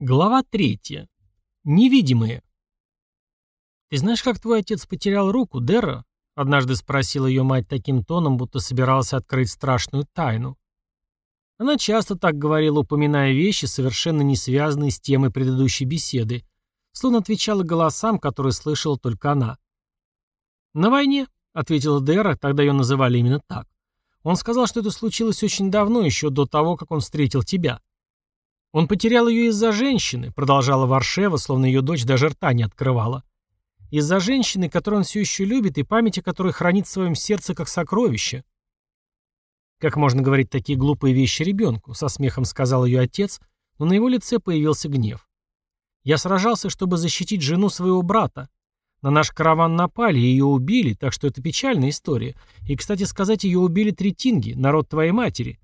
Глава третья. Невидимые. «Ты знаешь, как твой отец потерял руку, Дерра?» — однажды спросила ее мать таким тоном, будто собиралась открыть страшную тайну. Она часто так говорила, упоминая вещи, совершенно не связанные с темой предыдущей беседы, словно отвечала голосам, которые слышала только она. «На войне», — ответила Дерра, тогда ее называли именно так. Он сказал, что это случилось очень давно, еще до того, как он встретил тебя. Он потерял ее из-за женщины, продолжала Варшева, словно ее дочь даже рта не открывала. Из-за женщины, которую он все еще любит и память о которой хранит в своем сердце как сокровище. Как можно говорить такие глупые вещи ребенку, со смехом сказал ее отец, но на его лице появился гнев. Я сражался, чтобы защитить жену своего брата. На наш караван напали, и ее убили, так что это печальная история. И, кстати сказать, ее убили три тинги, народ твоей матери.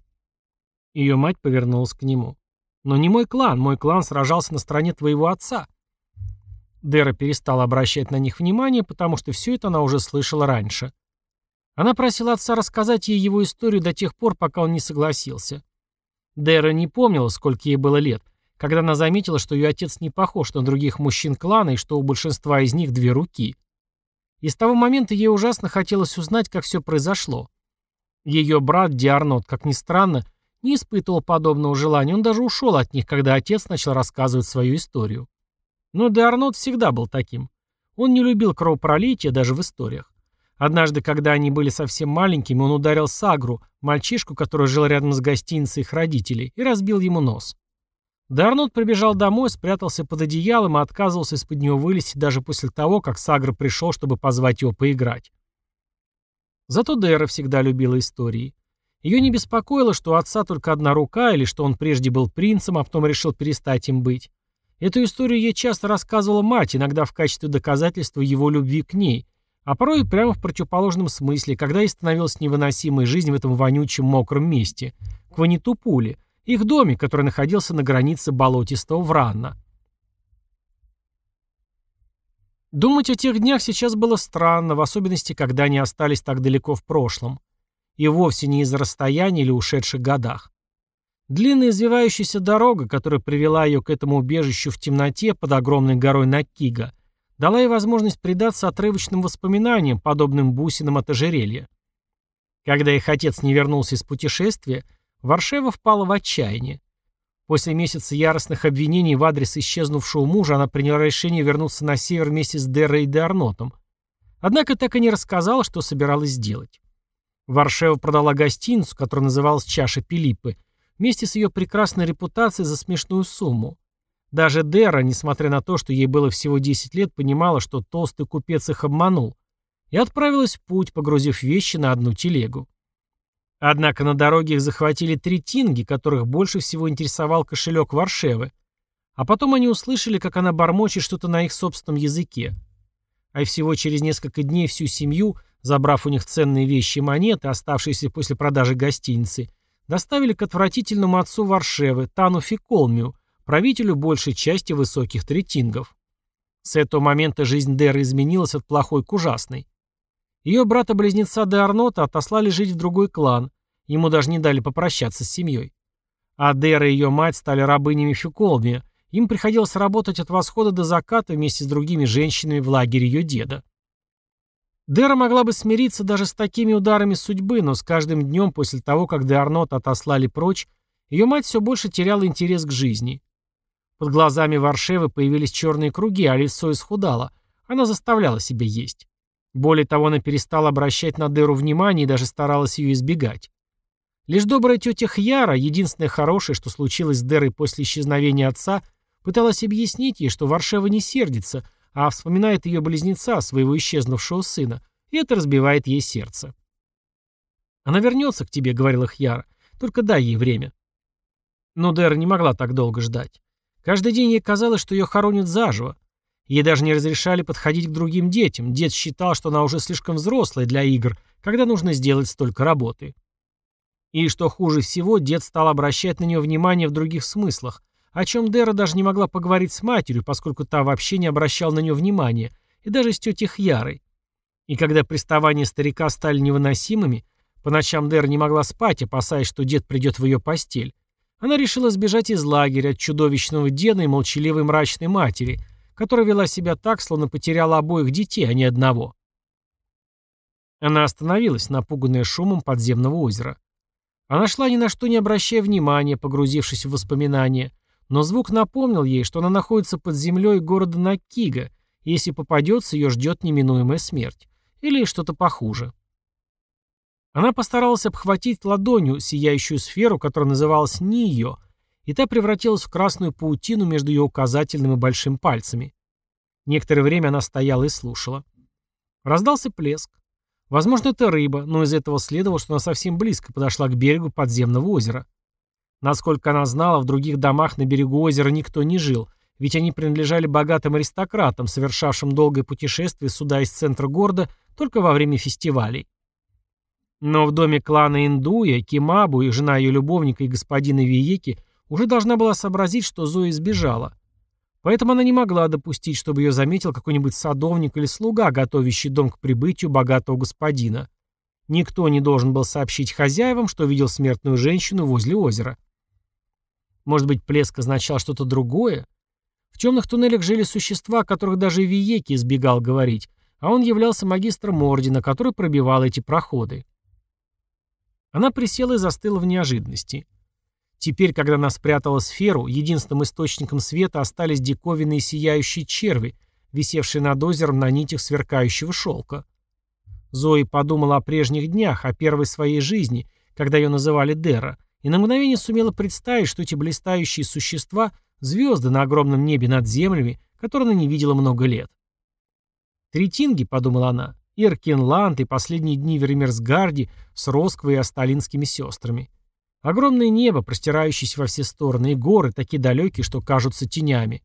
Ее мать повернулась к нему. Но не мой клан, мой клан сражался на стороне твоего отца. Дера перестала обращать на них внимание, потому что все это она уже слышала раньше. Она просила отца рассказать ей его историю до тех пор, пока он не согласился. Дера не помнила, сколько ей было лет, когда она заметила, что ее отец не похож на других мужчин клана и что у большинства из них две руки. И с того момента ей ужасно хотелось узнать, как все произошло. Ее брат Диарнот, как ни странно, не испытывал подобного желания, он даже ушел от них, когда отец начал рассказывать свою историю. Но Деарнот всегда был таким. Он не любил кровопролития даже в историях. Однажды, когда они были совсем маленькими, он ударил Сагру, мальчишку, который жил рядом с гостиницей их родителей, и разбил ему нос. Дарнот прибежал домой, спрятался под одеялом и отказывался из-под него вылезти даже после того, как Сагра пришел, чтобы позвать его поиграть. Зато Дэра всегда любила истории. Ее не беспокоило, что у отца только одна рука, или что он прежде был принцем, а потом решил перестать им быть. Эту историю ей часто рассказывала мать, иногда в качестве доказательства его любви к ней, а порой и прямо в противоположном смысле, когда ей становилась невыносимой жизнь в этом вонючем мокром месте, к Ванитупуле, их доме, который находился на границе болотистого Вранна. Думать о тех днях сейчас было странно, в особенности, когда они остались так далеко в прошлом и вовсе не из-за расстояния или ушедших годах. Длинная извивающаяся дорога, которая привела ее к этому убежищу в темноте под огромной горой Накига, дала ей возможность предаться отрывочным воспоминаниям, подобным бусинам от ожерелья. Когда их отец не вернулся из путешествия, Варшева впала в отчаяние. После месяца яростных обвинений в адрес исчезнувшего мужа она приняла решение вернуться на север вместе с Деррой и Деарнотом. Однако так и не рассказала, что собиралась сделать. Варшева продала гостиницу, которая называлась «Чаша Пилиппы», вместе с ее прекрасной репутацией за смешную сумму. Даже Дера, несмотря на то, что ей было всего 10 лет, понимала, что толстый купец их обманул, и отправилась в путь, погрузив вещи на одну телегу. Однако на дороге их захватили три тинги, которых больше всего интересовал кошелек Варшевы, а потом они услышали, как она бормочет что-то на их собственном языке. А всего через несколько дней всю семью Забрав у них ценные вещи и монеты, оставшиеся после продажи гостиницы, доставили к отвратительному отцу Варшевы, Тану Фиколмию, правителю большей части высоких третингов. С этого момента жизнь Деры изменилась от плохой к ужасной. Ее брата-близнеца Де отослали жить в другой клан, ему даже не дали попрощаться с семьей. А Дера и ее мать стали рабынями Фиколмия, им приходилось работать от восхода до заката вместе с другими женщинами в лагере ее деда. Дера могла бы смириться даже с такими ударами судьбы, но с каждым днем после того, как Деарнот отослали прочь, ее мать все больше теряла интерес к жизни. Под глазами Варшевы появились черные круги, а лицо исхудало. Она заставляла себя есть. Более того, она перестала обращать на Деру внимание и даже старалась ее избегать. Лишь добрая тетя Хьяра, единственное хорошее, что случилось с Дерой после исчезновения отца, пыталась объяснить ей, что Варшева не сердится, а вспоминает ее близнеца, своего исчезнувшего сына, и это разбивает ей сердце. «Она вернется к тебе», — говорила Хьяра, — «только дай ей время». Но Дэр не могла так долго ждать. Каждый день ей казалось, что ее хоронят заживо. Ей даже не разрешали подходить к другим детям. Дед считал, что она уже слишком взрослая для игр, когда нужно сделать столько работы. И что хуже всего, дед стал обращать на нее внимание в других смыслах, о чем Дера даже не могла поговорить с матерью, поскольку та вообще не обращала на нее внимания, и даже с тетей Хьярой. И когда приставания старика стали невыносимыми, по ночам Дера не могла спать, опасаясь, что дед придет в ее постель, она решила сбежать из лагеря от чудовищного деда и молчаливой мрачной матери, которая вела себя так, словно потеряла обоих детей, а не одного. Она остановилась, напуганная шумом подземного озера. Она шла ни на что не обращая внимания, погрузившись в воспоминания, но звук напомнил ей, что она находится под землей города Накига, и если попадется, ее ждет неминуемая смерть. Или что-то похуже. Она постаралась обхватить ладонью сияющую сферу, которая называлась Нио, и та превратилась в красную паутину между ее указательным и большим пальцами. Некоторое время она стояла и слушала. Раздался плеск. Возможно, это рыба, но из этого следовало, что она совсем близко подошла к берегу подземного озера. Насколько она знала, в других домах на берегу озера никто не жил, ведь они принадлежали богатым аристократам, совершавшим долгое путешествие сюда из центра города только во время фестивалей. Но в доме клана Индуя, Кимабу и жена ее любовника и господина Виеки уже должна была сообразить, что Зоя сбежала. Поэтому она не могла допустить, чтобы ее заметил какой-нибудь садовник или слуга, готовящий дом к прибытию богатого господина. Никто не должен был сообщить хозяевам, что видел смертную женщину возле озера. Может быть, плеск означал что-то другое? В темных туннелях жили существа, о которых даже Виеки избегал говорить, а он являлся магистром ордена, который пробивал эти проходы. Она присела и застыла в неожиданности. Теперь, когда она спрятала сферу, единственным источником света остались диковинные сияющие черви, висевшие над озером на нитях сверкающего шелка. Зои подумала о прежних днях, о первой своей жизни, когда ее называли Дера, и на мгновение сумела представить, что эти блистающие существа — звезды на огромном небе над землями, которые она не видела много лет. «Третинги», — подумала она, и Аркенланд, и последние дни в Ремерсгарде с Росквой и Асталинскими сестрами. Огромное небо, простирающееся во все стороны, и горы, такие далекие, что кажутся тенями.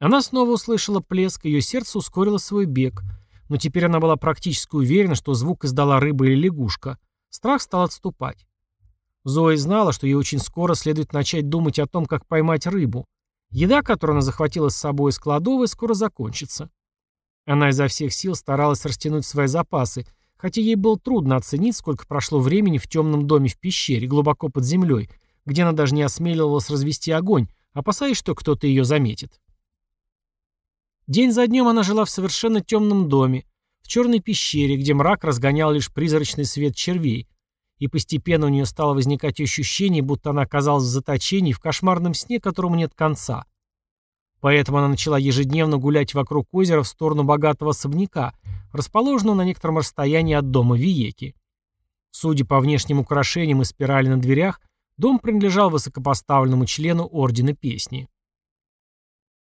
Она снова услышала плеск, ее сердце ускорило свой бег, но теперь она была практически уверена, что звук издала рыба или лягушка. Страх стал отступать. Зоя знала, что ей очень скоро следует начать думать о том, как поймать рыбу. Еда, которую она захватила с собой из кладовой, скоро закончится. Она изо всех сил старалась растянуть свои запасы, хотя ей было трудно оценить, сколько прошло времени в темном доме в пещере, глубоко под землей, где она даже не осмеливалась развести огонь, опасаясь, что кто-то ее заметит. День за днем она жила в совершенно темном доме, в черной пещере, где мрак разгонял лишь призрачный свет червей, и постепенно у нее стало возникать ощущение, будто она оказалась в заточении в кошмарном сне, которому нет конца. Поэтому она начала ежедневно гулять вокруг озера в сторону богатого особняка, расположенного на некотором расстоянии от дома Виеки. Судя по внешним украшениям и спирали на дверях, дом принадлежал высокопоставленному члену Ордена Песни.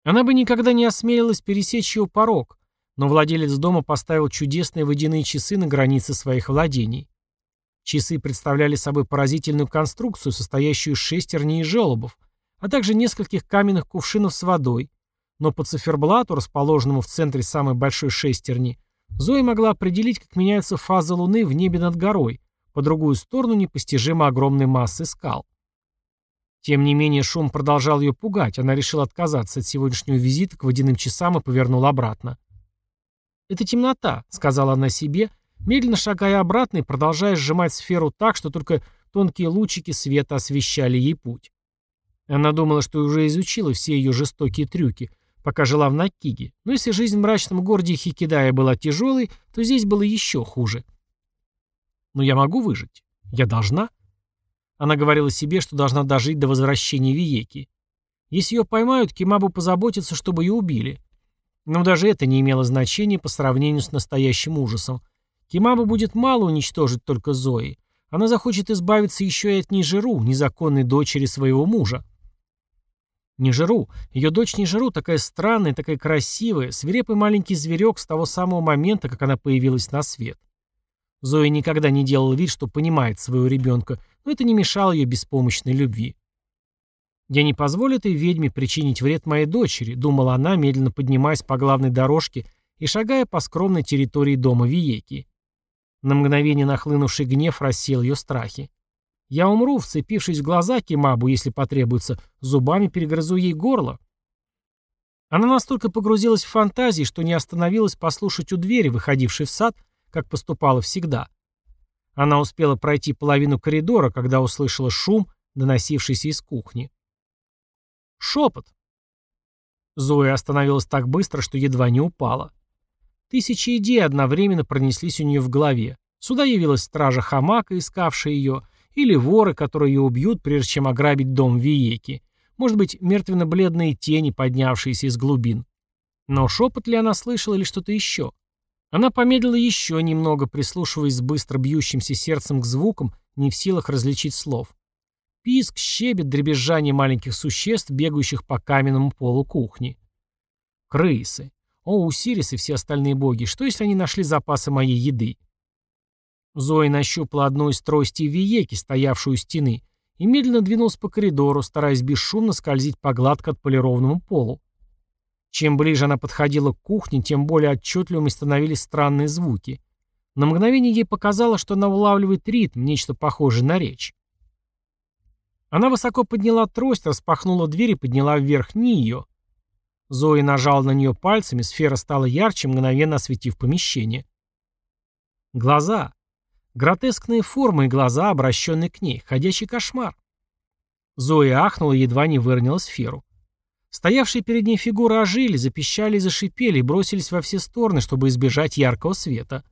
Она бы никогда не осмелилась пересечь его порог, но владелец дома поставил чудесные водяные часы на границе своих владений. Часы представляли собой поразительную конструкцию, состоящую из шестерней и желобов, а также нескольких каменных кувшинов с водой, но по циферблату, расположенному в центре самой большой шестерни, Зоя могла определить, как меняется фаза Луны в небе над горой, по другую сторону непостижимо огромной массы скал. Тем не менее, шум продолжал ее пугать, она решила отказаться от сегодняшнего визита к водяным часам и повернула обратно. «Это темнота», — сказала она себе, медленно шагая обратно и продолжая сжимать сферу так, что только тонкие лучики света освещали ей путь. Она думала, что уже изучила все ее жестокие трюки, пока жила в Накиге, но если жизнь в мрачном городе Хикидая была тяжелой, то здесь было еще хуже. «Но я могу выжить. Я должна». Она говорила себе, что должна дожить до возвращения Виеки. Если ее поймают, Кимабу позаботится, чтобы ее убили. Но даже это не имело значения по сравнению с настоящим ужасом. Кимабу будет мало уничтожить только Зои. Она захочет избавиться еще и от Нижеру, незаконной дочери своего мужа. Нежиру, ее дочь Нежиру, такая странная, такая красивая, свирепый маленький зверек с того самого момента, как она появилась на свет. Зоя никогда не делала вид, что понимает своего ребенка, но это не мешало ее беспомощной любви. «Я не позволю этой ведьме причинить вред моей дочери», думала она, медленно поднимаясь по главной дорожке и шагая по скромной территории дома Виеки. На мгновение нахлынувший гнев рассеял ее страхи. Я умру, вцепившись в глаза Кимабу, если потребуется, зубами перегрызу ей горло. Она настолько погрузилась в фантазии, что не остановилась послушать у двери, выходившей в сад, как поступала всегда. Она успела пройти половину коридора, когда услышала шум, доносившийся из кухни. Шепот. Зоя остановилась так быстро, что едва не упала. Тысячи идей одновременно пронеслись у нее в голове. Сюда явилась стража Хамака, искавшая ее, или воры, которые ее убьют, прежде чем ограбить дом Виеки. Может быть, мертвенно-бледные тени, поднявшиеся из глубин. Но шепот ли она слышала или что-то еще? Она помедлила еще немного, прислушиваясь с быстро бьющимся сердцем к звукам, не в силах различить слов. Писк, щебет, дребезжание маленьких существ, бегающих по каменному полу кухни. Крысы. О, Усирис и все остальные боги, что если они нашли запасы моей еды? Зоя нащупала одну из тростей Виеки, стоявшую у стены, и медленно двинулась по коридору, стараясь бесшумно скользить по гладко отполированному полу. Чем ближе она подходила к кухне, тем более отчетливыми становились странные звуки. На мгновение ей показалось, что она улавливает ритм, нечто похожее на речь. Она высоко подняла трость, распахнула дверь и подняла вверх ее. Зоя нажала на нее пальцами, сфера стала ярче, мгновенно осветив помещение. Глаза. Гротескные формы и глаза, обращенные к ней. Ходячий кошмар. Зоя ахнула и едва не выронила сферу. Стоявшие перед ней фигуры ожили, запищали и зашипели, бросились во все стороны, чтобы избежать яркого света.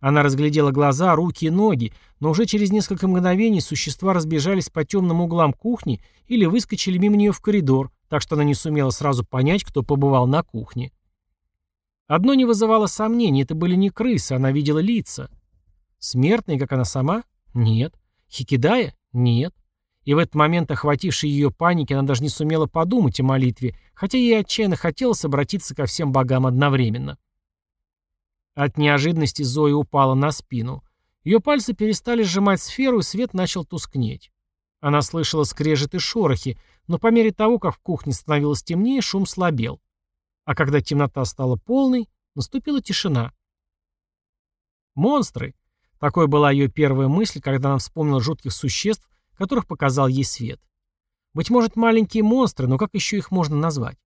Она разглядела глаза, руки и ноги, но уже через несколько мгновений существа разбежались по темным углам кухни или выскочили мимо нее в коридор, так что она не сумела сразу понять, кто побывал на кухне. Одно не вызывало сомнений, это были не крысы, она видела лица. Смертные, как она сама? Нет. Хикидая? Нет. И в этот момент, охватившей ее паники, она даже не сумела подумать о молитве, хотя ей отчаянно хотелось обратиться ко всем богам одновременно. От неожиданности Зоя упала на спину. Ее пальцы перестали сжимать сферу, и свет начал тускнеть. Она слышала скрежет и шорохи, но по мере того, как в кухне становилось темнее, шум слабел. А когда темнота стала полной, наступила тишина. Монстры. Такой была ее первая мысль, когда она вспомнила жутких существ, которых показал ей свет. Быть может, маленькие монстры, но как еще их можно назвать?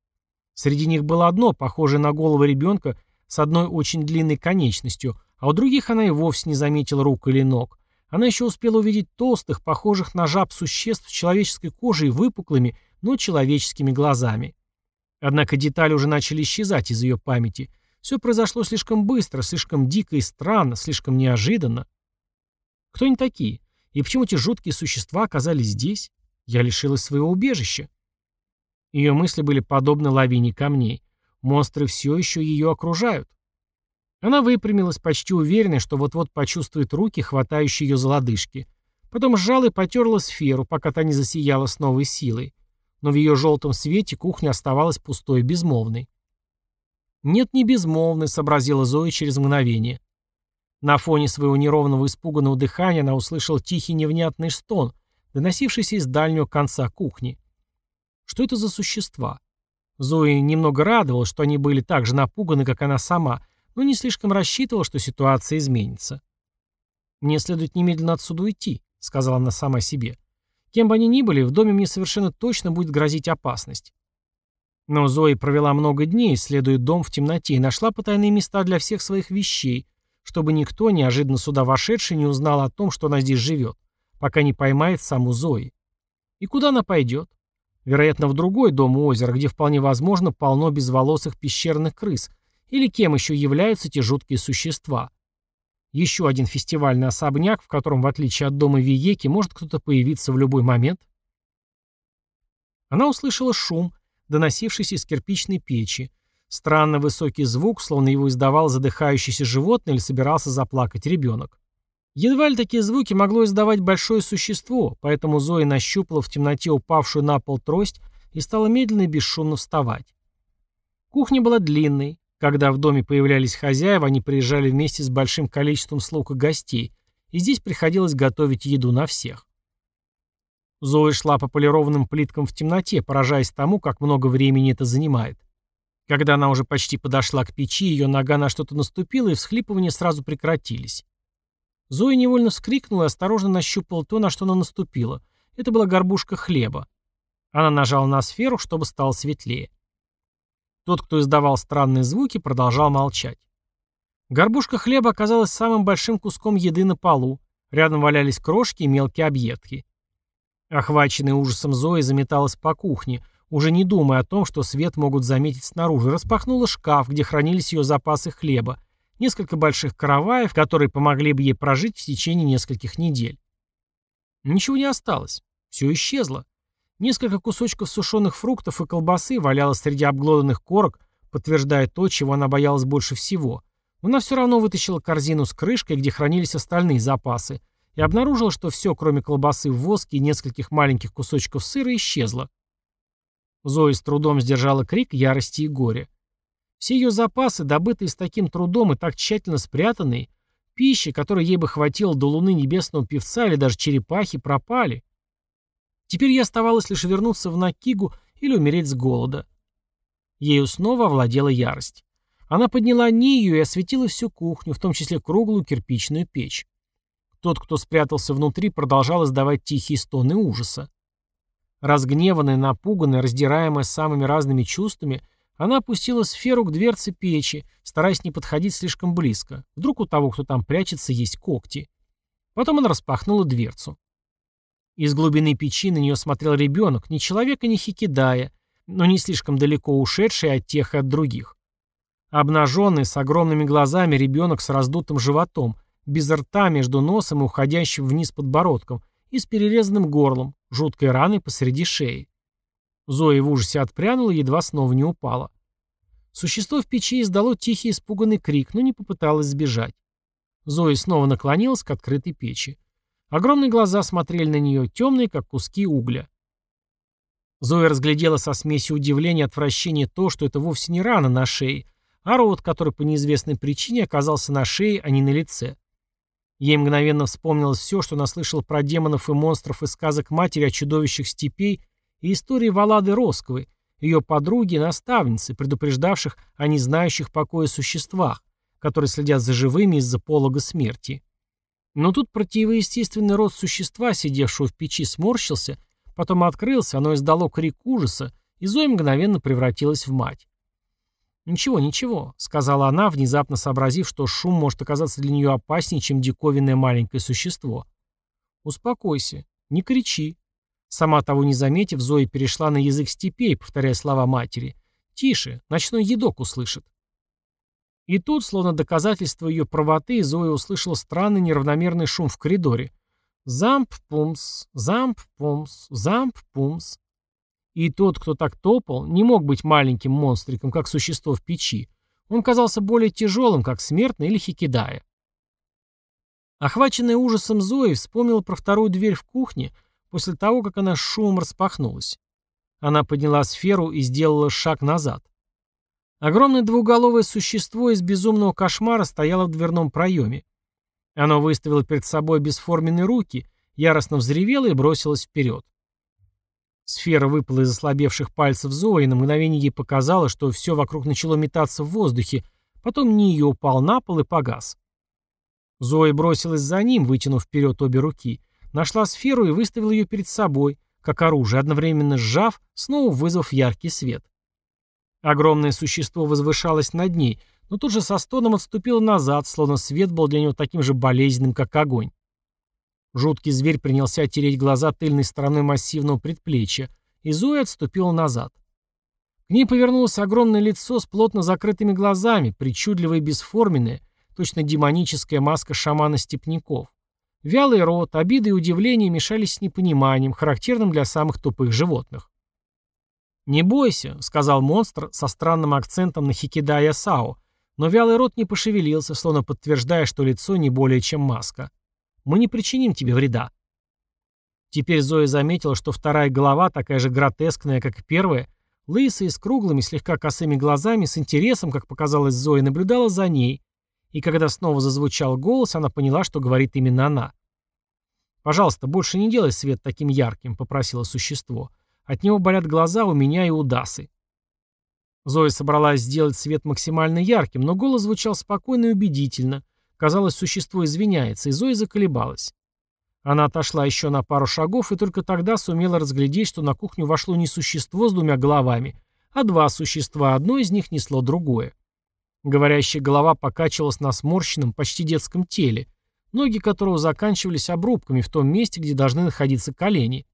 Среди них было одно, похожее на голову ребенка, с одной очень длинной конечностью, а у других она и вовсе не заметила рук или ног. Она еще успела увидеть толстых, похожих на жаб существ с человеческой кожей и выпуклыми, но человеческими глазами. Однако детали уже начали исчезать из ее памяти. Все произошло слишком быстро, слишком дико и странно, слишком неожиданно. Кто они такие? И почему эти жуткие существа оказались здесь? Я лишилась своего убежища. Ее мысли были подобны лавине камней. Монстры все еще ее окружают. Она выпрямилась, почти уверенная, что вот-вот почувствует руки, хватающие ее за лодыжки. Потом сжала и потерла сферу, пока та не засияла с новой силой. Но в ее желтом свете кухня оставалась пустой и безмолвной. «Нет, не безмолвной», — сообразила Зоя через мгновение. На фоне своего неровного испуганного дыхания она услышала тихий невнятный стон, доносившийся из дальнего конца кухни. Что это за существа? Зои немного радовалась, что они были так же напуганы, как она сама, но не слишком рассчитывала, что ситуация изменится. «Мне следует немедленно отсюда уйти», — сказала она сама себе. «Кем бы они ни были, в доме мне совершенно точно будет грозить опасность». Но Зои провела много дней, исследуя дом в темноте, и нашла потайные места для всех своих вещей, чтобы никто, неожиданно сюда вошедший, не узнал о том, что она здесь живет, пока не поймает саму Зои. И куда она пойдет? Вероятно, в другой дом у озера, где вполне возможно полно безволосых пещерных крыс, или кем еще являются эти жуткие существа. Еще один фестивальный особняк, в котором, в отличие от дома Виеки, может кто-то появиться в любой момент. Она услышала шум, доносившийся из кирпичной печи, Странно высокий звук, словно его издавал задыхающийся животное или собирался заплакать ребенок. Едва ли такие звуки могло издавать большое существо, поэтому Зоя нащупала в темноте упавшую на пол трость и стала медленно и бесшумно вставать. Кухня была длинной. Когда в доме появлялись хозяева, они приезжали вместе с большим количеством слуг и гостей, и здесь приходилось готовить еду на всех. Зоя шла по полированным плиткам в темноте, поражаясь тому, как много времени это занимает. Когда она уже почти подошла к печи, ее нога на что-то наступила, и всхлипывания сразу прекратились. Зоя невольно вскрикнула и осторожно нащупала то, на что она наступила. Это была горбушка хлеба. Она нажала на сферу, чтобы стало светлее. Тот, кто издавал странные звуки, продолжал молчать. Горбушка хлеба оказалась самым большим куском еды на полу. Рядом валялись крошки и мелкие объедки. Охваченная ужасом Зои заметалась по кухне, уже не думая о том, что свет могут заметить снаружи, распахнула шкаф, где хранились ее запасы хлеба, несколько больших караваев, которые помогли бы ей прожить в течение нескольких недель. Ничего не осталось. Все исчезло. Несколько кусочков сушеных фруктов и колбасы валялось среди обглоданных корок, подтверждая то, чего она боялась больше всего. Но она все равно вытащила корзину с крышкой, где хранились остальные запасы, и обнаружила, что все, кроме колбасы в воске и нескольких маленьких кусочков сыра, исчезло. Зоя с трудом сдержала крик ярости и горя. Все ее запасы, добытые с таким трудом и так тщательно спрятанные, пищи, которой ей бы хватило до луны небесного певца или даже черепахи, пропали. Теперь ей оставалось лишь вернуться в Накигу или умереть с голода. Ею снова овладела ярость. Она подняла Нию и осветила всю кухню, в том числе круглую кирпичную печь. Тот, кто спрятался внутри, продолжал издавать тихие стоны ужаса. Разгневанная, напуганная, раздираемая самыми разными чувствами, она опустила сферу к дверце печи, стараясь не подходить слишком близко. Вдруг у того, кто там прячется, есть когти. Потом она распахнула дверцу. Из глубины печи на нее смотрел ребенок, ни человека, ни хикидая, но не слишком далеко ушедший от тех и от других. Обнаженный, с огромными глазами, ребенок с раздутым животом, без рта между носом и уходящим вниз подбородком, и с перерезанным горлом, жуткой раной посреди шеи. Зоя в ужасе отпрянула и едва снова не упала. Существо в печи издало тихий испуганный крик, но не попыталось сбежать. Зоя снова наклонилась к открытой печи. Огромные глаза смотрели на нее, темные, как куски угля. Зоя разглядела со смесью удивления и отвращения то, что это вовсе не рана на шее, а рот, который по неизвестной причине оказался на шее, а не на лице. Ей мгновенно вспомнилось все, что наслышал про демонов и монстров из сказок матери о чудовищах степей и истории Валады Росковой, ее подруги и наставницы, предупреждавших о незнающих покоя существах, которые следят за живыми из-за полога смерти. Но тут противоестественный род существа, сидевшего в печи, сморщился, потом открылся, оно издало крик ужаса, и Зоя мгновенно превратилась в мать. «Ничего, ничего», — сказала она, внезапно сообразив, что шум может оказаться для нее опаснее, чем диковинное маленькое существо. «Успокойся, не кричи, Сама того не заметив, Зоя перешла на язык степей, повторяя слова матери. «Тише, ночной едок услышит». И тут, словно доказательство ее правоты, Зоя услышала странный неравномерный шум в коридоре. Замп-пумс, замп-пумс, замп-пумс. И тот, кто так топал, не мог быть маленьким монстриком, как существо в печи. Он казался более тяжелым, как смертный или хикидая. Охваченная ужасом Зои вспомнила про вторую дверь в кухне — после того, как она шумом распахнулась. Она подняла сферу и сделала шаг назад. Огромное двуголовое существо из безумного кошмара стояло в дверном проеме. Оно выставило перед собой бесформенные руки, яростно взревело и бросилось вперед. Сфера выпала из ослабевших пальцев Зои, и на мгновение ей показалось, что все вокруг начало метаться в воздухе, потом Ния упал на пол и погас. Зоя бросилась за ним, вытянув вперед обе руки, Нашла сферу и выставила ее перед собой, как оружие, одновременно сжав, снова вызвав яркий свет. Огромное существо возвышалось над ней, но тут же со стоном отступило назад, словно свет был для него таким же болезненным, как огонь. Жуткий зверь принялся тереть глаза тыльной стороной массивного предплечья, и Зоя отступила назад. К ней повернулось огромное лицо с плотно закрытыми глазами, причудливое и бесформенное, точно демоническая маска шамана степняков. Вялый рот, обиды и удивление мешались с непониманием, характерным для самых тупых животных. «Не бойся», — сказал монстр со странным акцентом на Хикидая Сао, но вялый рот не пошевелился, словно подтверждая, что лицо не более чем маска. «Мы не причиним тебе вреда». Теперь Зоя заметила, что вторая голова, такая же гротескная, как и первая, лысая, с круглыми, слегка косыми глазами, с интересом, как показалось Зоя, наблюдала за ней, и когда снова зазвучал голос, она поняла, что говорит именно она. «Пожалуйста, больше не делай свет таким ярким», — попросило существо. «От него болят глаза у меня и у Дасы». Зоя собралась сделать свет максимально ярким, но голос звучал спокойно и убедительно. Казалось, существо извиняется, и Зоя заколебалась. Она отошла еще на пару шагов и только тогда сумела разглядеть, что на кухню вошло не существо с двумя головами, а два существа, одно из них несло другое. Говорящая голова покачивалась на сморщенном, почти детском теле, ноги которого заканчивались обрубками в том месте, где должны находиться колени.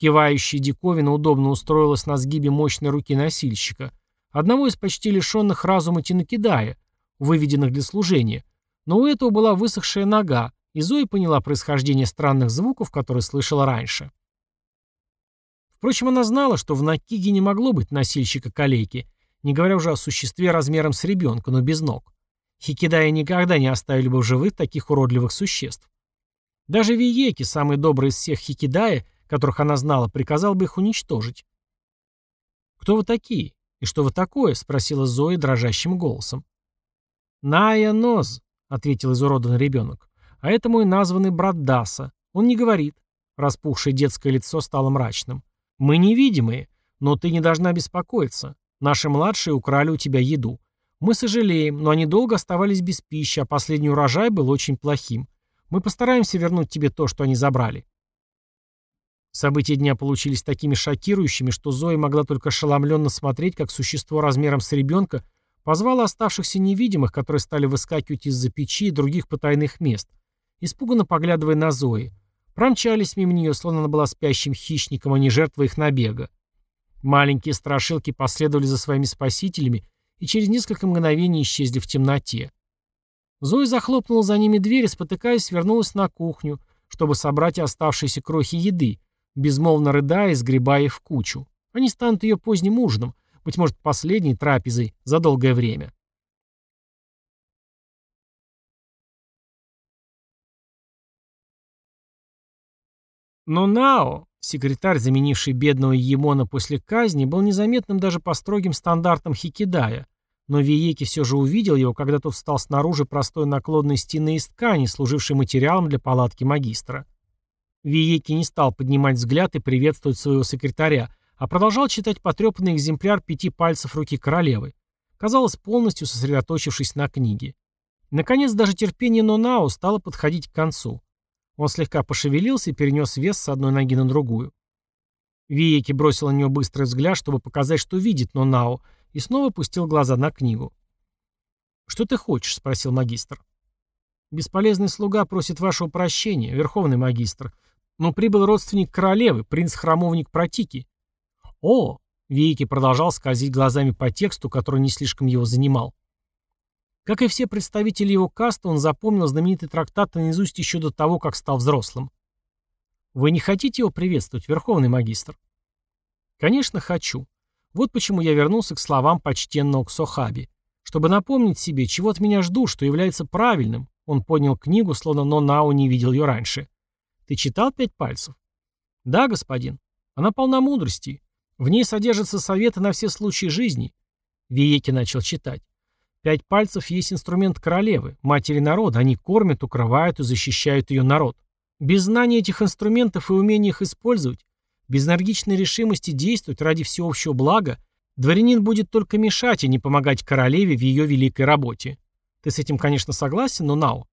Кивающая диковина удобно устроилась на сгибе мощной руки носильщика, одного из почти лишенных разума Тинокидая, выведенных для служения, но у этого была высохшая нога, и Зоя поняла происхождение странных звуков, которые слышала раньше. Впрочем, она знала, что в Накиге не могло быть носильщика-калейки, не говоря уже о существе размером с ребенка, но без ног. Хикидая никогда не оставили бы в живых таких уродливых существ. Даже Виеки, самый добрый из всех Хикидая, которых она знала, приказал бы их уничтожить. «Кто вы такие? И что вы такое?» — спросила Зоя дрожащим голосом. «Ная Ноз», — ответил изуродованный ребенок. «А это мой названный брат Даса. Он не говорит». Распухшее детское лицо стало мрачным. «Мы невидимые, но ты не должна беспокоиться. Наши младшие украли у тебя еду. Мы сожалеем, но они долго оставались без пищи, а последний урожай был очень плохим. Мы постараемся вернуть тебе то, что они забрали». События дня получились такими шокирующими, что Зоя могла только ошеломленно смотреть, как существо размером с ребенка позвало оставшихся невидимых, которые стали выскакивать из-за печи и других потайных мест, испуганно поглядывая на Зои. Промчались мимо нее, словно она была спящим хищником, а не жертвой их набега. Маленькие страшилки последовали за своими спасителями и через несколько мгновений исчезли в темноте. Зоя захлопнула за ними дверь и, спотыкаясь, вернулась на кухню, чтобы собрать оставшиеся крохи еды, безмолвно рыдая и сгребая в кучу. Они станут ее поздним ужином, быть может, последней трапезой за долгое время. Но Нао, секретарь, заменивший бедного Емона после казни, был незаметным даже по строгим стандартам Хикидая, но Виеки все же увидел его, когда тот встал снаружи простой наклонной стены из ткани, служившей материалом для палатки магистра. Виеки не стал поднимать взгляд и приветствовать своего секретаря, а продолжал читать потрепанный экземпляр пяти пальцев руки королевы, казалось, полностью сосредоточившись на книге. Наконец, даже терпение Нонао стало подходить к концу. Он слегка пошевелился и перенес вес с одной ноги на другую. Виеки бросил на нее быстрый взгляд, чтобы показать, что видит Нонао, и снова пустил глаза на книгу. «Что ты хочешь?» — спросил магистр. «Бесполезный слуга просит вашего прощения, верховный магистр. Но прибыл родственник королевы, принц-храмовник Протики». «О!» — Вейки продолжал скользить глазами по тексту, который не слишком его занимал. Как и все представители его каста, он запомнил знаменитый трактат наизусть еще до того, как стал взрослым. «Вы не хотите его приветствовать, верховный магистр?» «Конечно, хочу. Вот почему я вернулся к словам почтенного Ксохаби. Чтобы напомнить себе, чего от меня жду, что является правильным. Он поднял книгу, словно Нонау не видел ее раньше. Ты читал «Пять пальцев»? Да, господин. Она полна мудрости. В ней содержатся советы на все случаи жизни. Виеки начал читать. Пять пальцев есть инструмент королевы, матери народа. Они кормят, укрывают и защищают ее народ. Без знания этих инструментов и умения их использовать, без энергичной решимости действовать ради всеобщего блага, дворянин будет только мешать, а не помогать королеве в ее великой работе. Ты с этим, конечно, согласен, но Нао?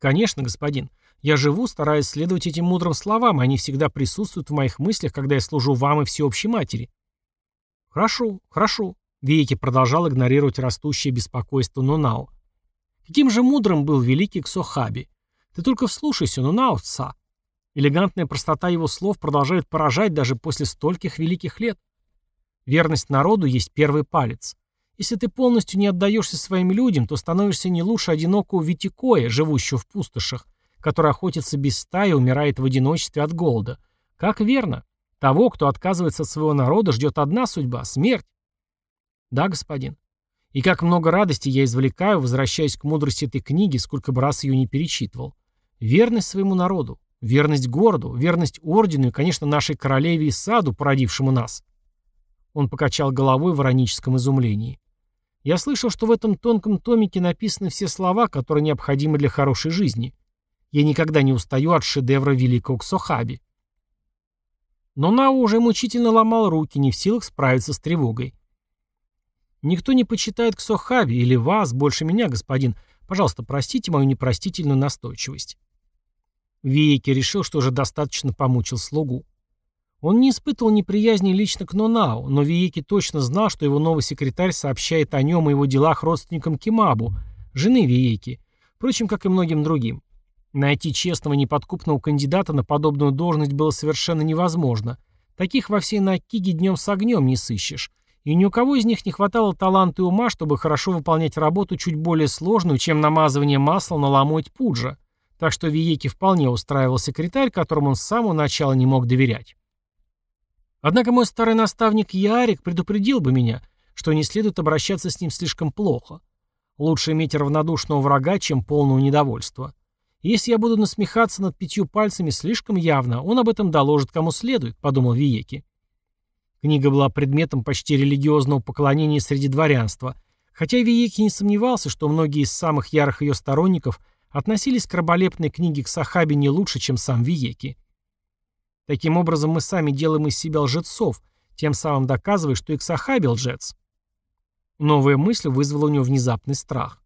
Конечно, господин. Я живу, стараясь следовать этим мудрым словам, они всегда присутствуют в моих мыслях, когда я служу вам и всеобщей матери. Хорошо, хорошо. Вейки продолжал игнорировать растущее беспокойство Нунао. Каким же мудрым был великий Ксохаби. Ты только вслушайся, Нунао, ца. Элегантная простота его слов продолжает поражать даже после стольких великих лет. Верность народу есть первый палец. Если ты полностью не отдаешься своим людям, то становишься не лучше одинокого Витикоя, живущего в пустошах, который охотится без стаи и умирает в одиночестве от голода. Как верно? Того, кто отказывается от своего народа, ждет одна судьба — смерть. Да, господин. И как много радости я извлекаю, возвращаясь к мудрости этой книги, сколько бы раз ее не перечитывал. Верность своему народу. Верность городу, верность ордену и, конечно, нашей королеве и саду, породившему нас. Он покачал головой в ироническом изумлении. Я слышал, что в этом тонком томике написаны все слова, которые необходимы для хорошей жизни. Я никогда не устаю от шедевра великого Ксохаби. Но Нао уже мучительно ломал руки, не в силах справиться с тревогой. «Никто не почитает Ксохаби или вас больше меня, господин. Пожалуйста, простите мою непростительную настойчивость». Вейки решил, что уже достаточно помучил слугу. Он не испытывал неприязни лично к Нонау, но Виеки точно знал, что его новый секретарь сообщает о нем и его делах родственникам Кимабу, жены Виеки, впрочем, как и многим другим. Найти честного неподкупного кандидата на подобную должность было совершенно невозможно, Таких во всей Накиге днем с огнем не сыщешь. И ни у кого из них не хватало таланта и ума, чтобы хорошо выполнять работу чуть более сложную, чем намазывание масла на ломоть пуджа. Так что Виеки вполне устраивал секретарь, которому он с самого начала не мог доверять. Однако мой старый наставник Ярик предупредил бы меня, что не следует обращаться с ним слишком плохо. Лучше иметь равнодушного врага, чем полного недовольства. Если я буду насмехаться над пятью пальцами слишком явно, он об этом доложит кому следует, подумал Виеки. Книга была предметом почти религиозного поклонения среди дворянства, хотя Виеки не сомневался, что многие из самых ярых ее сторонников относились к раболепной книге к Сахабе не лучше, чем сам Виеки. Таким образом, мы сами делаем из себя лжецов, тем самым доказывая, что и к Сахабе лжец. Новая мысль вызвала у него внезапный страх.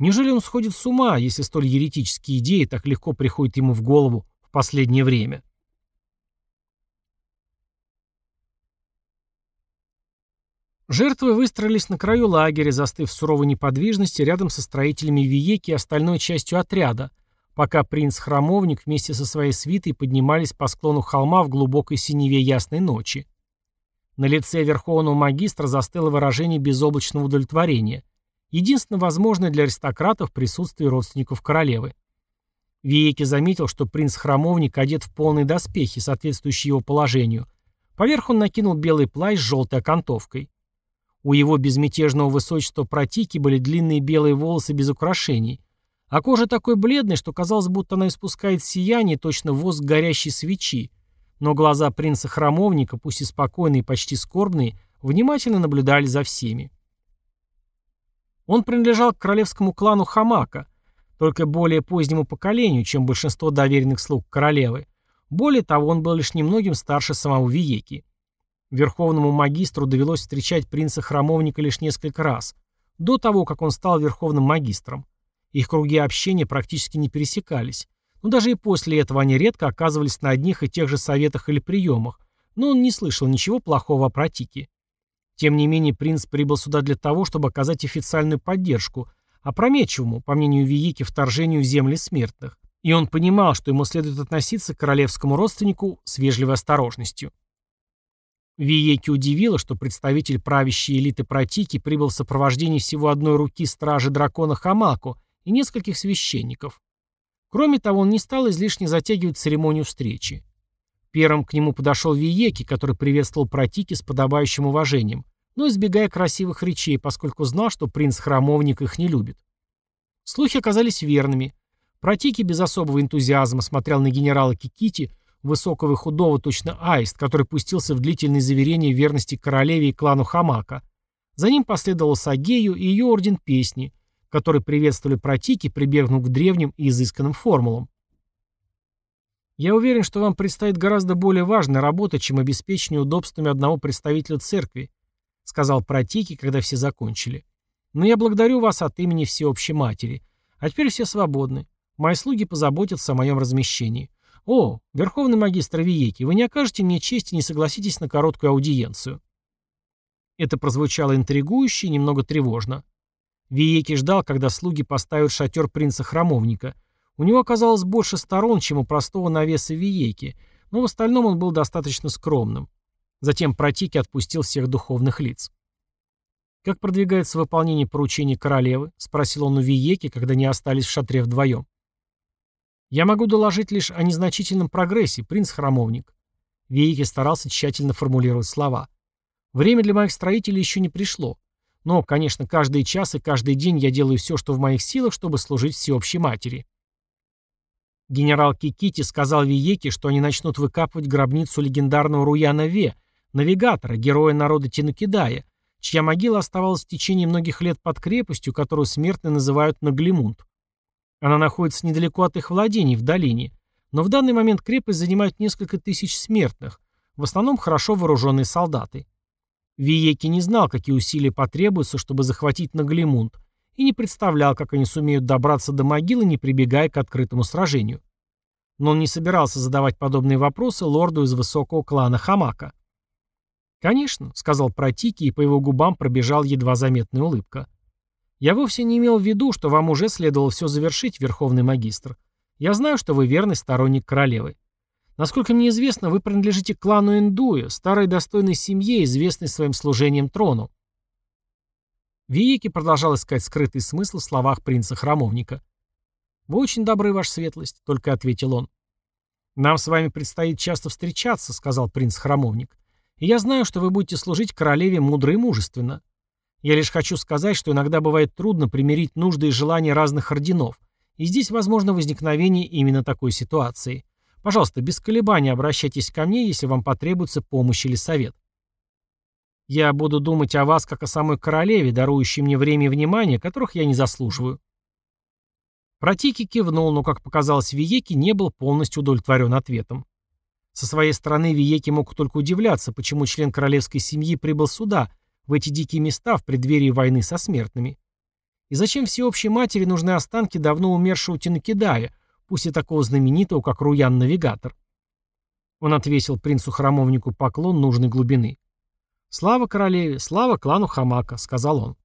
Неужели он сходит с ума, если столь еретические идеи так легко приходят ему в голову в последнее время? Жертвы выстроились на краю лагеря, застыв в суровой неподвижности рядом со строителями Виеки и остальной частью отряда, пока принц-храмовник вместе со своей свитой поднимались по склону холма в глубокой синеве ясной ночи. На лице верховного магистра застыло выражение безоблачного удовлетворения – единственно возможное для аристократов присутствие родственников королевы. Виеки заметил, что принц-храмовник одет в полные доспехи, соответствующие его положению. Поверх он накинул белый плащ с желтой окантовкой. У его безмятежного высочества протики были длинные белые волосы без украшений, а кожа такой бледной, что казалось, будто она испускает сияние, точно воск горящей свечи. Но глаза принца-храмовника, пусть и спокойные и почти скорбные, внимательно наблюдали за всеми. Он принадлежал к королевскому клану Хамака, только более позднему поколению, чем большинство доверенных слуг королевы. Более того, он был лишь немногим старше самого Виеки. Верховному магистру довелось встречать принца-храмовника лишь несколько раз, до того, как он стал верховным магистром. Их круги общения практически не пересекались. Но даже и после этого они редко оказывались на одних и тех же советах или приемах, но он не слышал ничего плохого о протике. Тем не менее, принц прибыл сюда для того, чтобы оказать официальную поддержку, опрометчивому, по мнению Виики, вторжению в земли смертных. И он понимал, что ему следует относиться к королевскому родственнику с вежливой осторожностью. Виеки удивило, что представитель правящей элиты Протики прибыл в сопровождении всего одной руки стражи дракона Хамаку и нескольких священников. Кроме того, он не стал излишне затягивать церемонию встречи. Первым к нему подошел Виеки, который приветствовал Протики с подобающим уважением, но избегая красивых речей, поскольку знал, что принц-храмовник их не любит. Слухи оказались верными. Протики без особого энтузиазма смотрел на генерала Кикити, высокого и худого точно аист, который пустился в длительные заверения верности королеве и клану Хамака. За ним последовал Сагею и ее орден песни, которые приветствовали Протики, прибегнув к древним и изысканным формулам. Я уверен, что вам предстоит гораздо более важная работа, чем обеспечение удобствами одного представителя церкви, сказал Протики, когда все закончили. Но я благодарю вас от имени всеобщей матери. А теперь все свободны. Мои слуги позаботятся о моем размещении. О, верховный магистр Виеки, вы не окажете мне чести и не согласитесь на короткую аудиенцию. Это прозвучало интригующе и немного тревожно. Виеки ждал, когда слуги поставят шатер принца-храмовника – у него оказалось больше сторон, чем у простого навеса Виеки, но в остальном он был достаточно скромным. Затем Протики отпустил всех духовных лиц. «Как продвигается выполнение поручений королевы?» — спросил он у Виеки, когда они остались в шатре вдвоем. «Я могу доложить лишь о незначительном прогрессе, принц-храмовник». Виеки старался тщательно формулировать слова. «Время для моих строителей еще не пришло. Но, конечно, каждый час и каждый день я делаю все, что в моих силах, чтобы служить всеобщей матери». Генерал Кикити сказал Виеке, что они начнут выкапывать гробницу легендарного Руяна Ве, навигатора, героя народа Тинукидая, чья могила оставалась в течение многих лет под крепостью, которую смертные называют Наглимунд. Она находится недалеко от их владений, в долине, но в данный момент крепость занимает несколько тысяч смертных, в основном хорошо вооруженные солдаты. Виеки не знал, какие усилия потребуются, чтобы захватить Наглимунд, и не представлял, как они сумеют добраться до могилы, не прибегая к открытому сражению. Но он не собирался задавать подобные вопросы лорду из высокого клана Хамака. «Конечно», — сказал Протики, и по его губам пробежал едва заметная улыбка. «Я вовсе не имел в виду, что вам уже следовало все завершить, Верховный Магистр. Я знаю, что вы верный сторонник королевы. Насколько мне известно, вы принадлежите клану Эндуя, старой достойной семье, известной своим служением трону. Виеки продолжал искать скрытый смысл в словах принца-храмовника. «Вы очень добры, ваша светлость», — только ответил он. «Нам с вами предстоит часто встречаться», — сказал принц-храмовник. «И я знаю, что вы будете служить королеве мудро и мужественно. Я лишь хочу сказать, что иногда бывает трудно примирить нужды и желания разных орденов, и здесь возможно возникновение именно такой ситуации. Пожалуйста, без колебаний обращайтесь ко мне, если вам потребуется помощь или совет. Я буду думать о вас, как о самой королеве, дарующей мне время и внимание, которых я не заслуживаю. Протики кивнул, но, как показалось Виеки, не был полностью удовлетворен ответом. Со своей стороны Виеки мог только удивляться, почему член королевской семьи прибыл сюда, в эти дикие места, в преддверии войны со смертными. И зачем всеобщей матери нужны останки давно умершего Тинокидая, пусть и такого знаменитого, как Руян-навигатор. Он отвесил принцу-храмовнику поклон нужной глубины. «Слава королеве, слава клану Хамака», — сказал он.